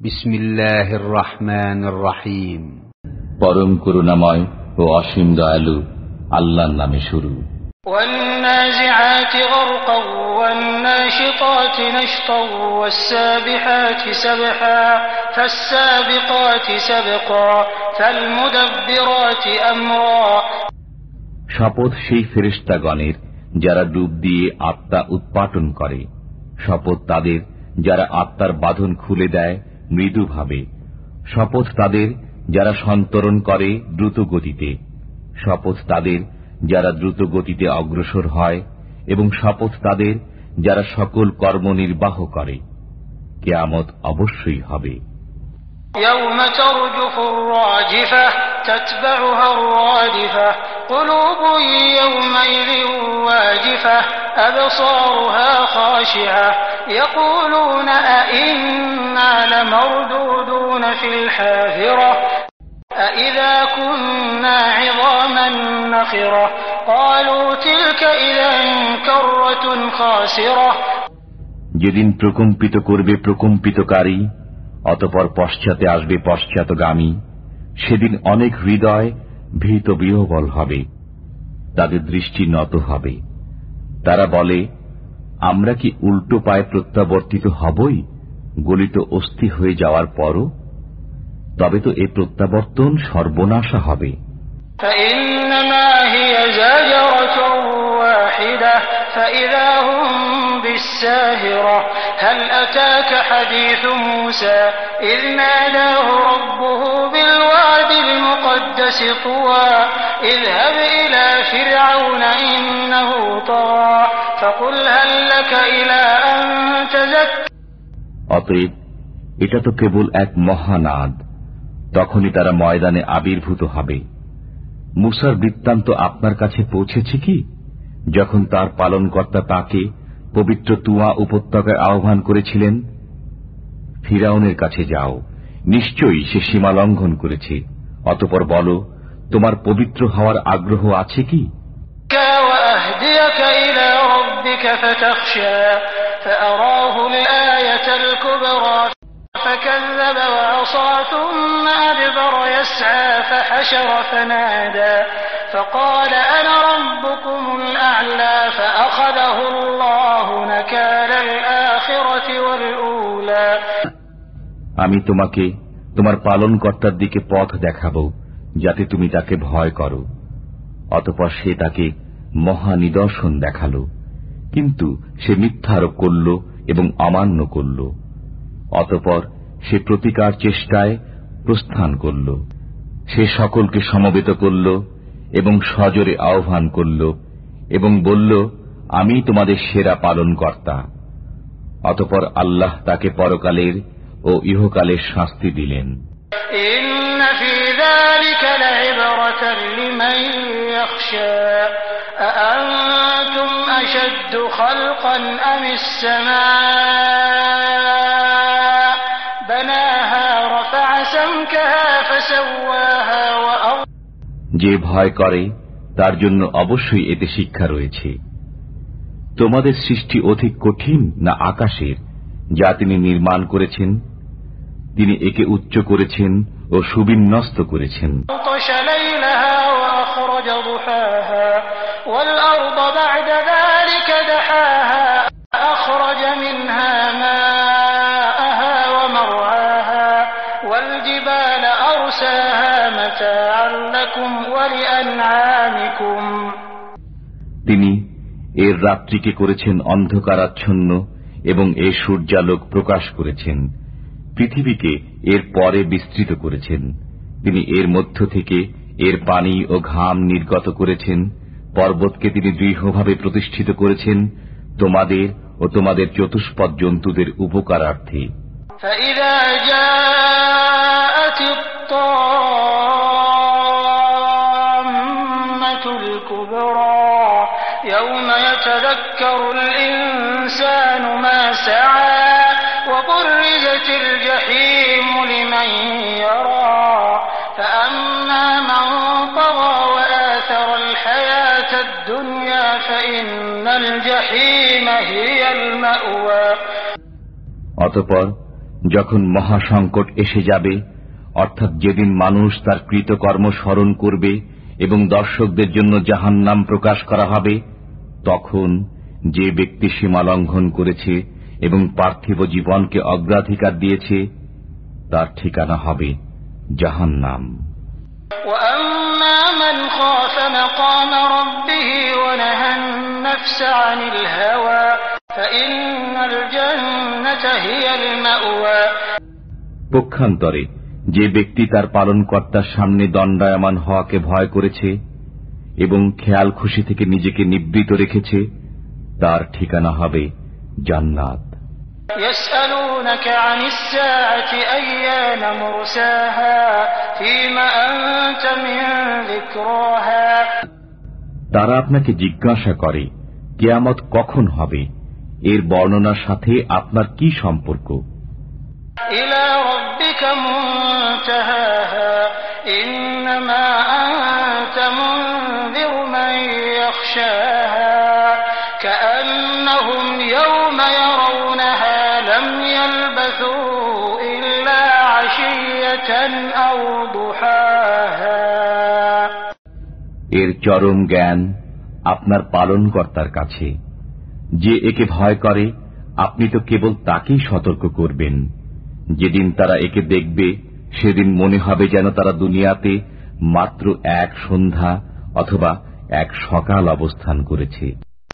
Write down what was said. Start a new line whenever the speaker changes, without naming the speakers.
بسم الله الرحمن الرحيم
পরম করুণাময় ও অসীম দয়ালু আল্লাহর নামে শুরু
والنازعات غرقا والناشطات نشطا والسابحات سبحا فالسابقات سبقا فالمدبرات أمرا
শপথ সেই ফেরেশতাগণের যারা ডুব দিয়ে আত্মা উৎপাটন করে শপথ তাদের যারা আত্মার বাঁধন খুলে দেয় মৃদুভাবে শপথ তাদের যারা সন্তরণ করে দ্রুত গতিতে শপথ তাদের যারা দ্রুত গতিতে অগ্রসর হয় এবং শপথ তাদের যারা সকল কর্ম নির্বাহ করে কেয়ামত অবশ্যই হবে
يوم ترجف الراجفة تتبعها الرادفة قلوب يومئذ واجفة أبصارها خاشعة يقولون أئنا لمردودون في الحافرة أئذا كنا عظاما نخرة قالوا تلك إذا كرة خاسرة
যেদিন প্রকম্পিত করবে প্রকম্পিতকারী অতপর পশ্চাতে আসবে পশ্চাতগামী সেদিন অনেক হৃদয় ভীত বিহবল হবে তাদের দৃষ্টি নত হবে তারা বলে আমরা কি উল্টো পায়ে প্রত্যাবর্তিত হবই গলিত অস্থি হয়ে যাওয়ার পরও তবে তো এ প্রত্যাবর্তন সর্বনাশা হবে
فإنما هي زجرة واحدة فإذا هم بالساهرة هل أتاك حديث موسى إذ ناداه ربه بالواد المقدس طوى اذهب إلى فرعون إنه طغى
অতএব এটা তো কেবল এক মহানাদ। তখনই তারা ময়দানে আবির্ভূত হবে। মুসার বৃত্তান্ত আপনার কাছে পৌঁছেছে কি? যখন তার পালনকর্তা তাকে পবিত্র তুয়া উপত্যকায় আহ্বান করেছিলেন ফিরাউনের কাছে যাও। নিশ্চয়ই সে সীমা লঙ্ঘন করেছে। অতপর বলো তোমার পবিত্র হওয়ার আগ্রহ আছে কি?
ربك فتخشى فأراه الآية الكبرى فكذب وعصى ثم أدبر يسعى فحشر فنادى فقال أنا ربكم الأعلى فأخذه الله نكال الآخرة والأولى
আমি তোমাকে তোমার পালনকর্তার দিকে পথ দেখাব যাতে তুমি তাকে ভয় করো অতপর সে তাকে মহা নিদর্শন দেখাল কিন্তু সে মিথ্যারোপ করল এবং অমান্য করল। অতপর সে প্রতিকার চেষ্টায় প্রস্থান করল। সে সকলকে সমবেত করল এবং সজরে আহ্বান করল এবং বলল, আমি তোমাদের সেরা পালনকর্তা। অতপর আল্লাহ তাকে পরকালের ও ইহকালের শাস্তি দিলেন।
إن أشد خلقا أم السماء بناها رفع سمكها فسواها وأرض
যে ভয় করে তার জন্য অবশ্যই এতে শিক্ষা রয়েছে তোমাদের সৃষ্টি অধিক কঠিন না আকাশের যা তিনি নির্মাণ করেছেন তিনি একে উচ্চ করেছেন ও সুবিন্যস্ত করেছেন
أغطش ليلها وأخرج ضحاها والأرض بعد ذلك دحاها أخرج منها ماءها ومرعاها والجبال أرساها متاعا لكم ولأنعامكم
তিনি এর রাত্রিকে করেছেন অন্ধকারাচ্ছন্ন এবং এর সূর্যালোক প্রকাশ করেছেন পৃথিবীকে এর পরে বিস্তৃত করেছেন তিনি এর মধ্য থেকে এর পানি ও ঘাম নির্গত করেছেন পর্বতকে তিনি দৃঢ়ভাবে প্রতিষ্ঠিত করেছেন তোমাদের ও তোমাদের চতুষ্পদ জন্তুদের উপকারার্থে
فإذا جاءت الطامة الكبرى يوم يتذكر الإنسان ما سعى وبرزت الجحيم لمن يرى فأما
অতপর যখন মহাসংকট এসে যাবে, অর্থাৎ যেদিন মানুষ তার কৃতকর্ম স্মরণ করবে এবং দর্শকদের জন্য জাহান নাম প্রকাশ করা হবে, তখন যে ব্যক্তি সীমা লঙ্ঘন করেছে এবং পার্থিব জীবনকে অগ্রাধিকার দিয়েছে, তার ঠিকানা হবে জাহান নাম
وأما من خاف مقام ربه ونهى النفس عن الهوى فإن الجنة هي المأوى
পক্ষান্তরে যে ব্যক্তি তার পালনকর্তার সামনে দণ্ডায়মান হওয়াকে ভয় করেছে এবং খেয়াল খুশি থেকে নিজেকে নিবৃত রেখেছে তার ঠিকানা হবে জান্নাত
يسألونك عن الساعة أيان مرساها
তারা আপনাকে জিজ্ঞাসা করে কেয়ামত কখন হবে? এর বর্ণনার সাথে আপনার কি সম্পর্ক?
ইলা
এর চরম জ্ঞান আপনার পালনকর্তার কাছে। যে একে ভয় করে, আপনি তো কেবল তাকেই সতর্ক করবেন। যেদিন তারা একে দেখবে, সেদিন মনে হবে যেন তারা দুনিয়াতে মাত্র এক সন্ধ্যা অথবা এক সকাল অবস্থান করেছে।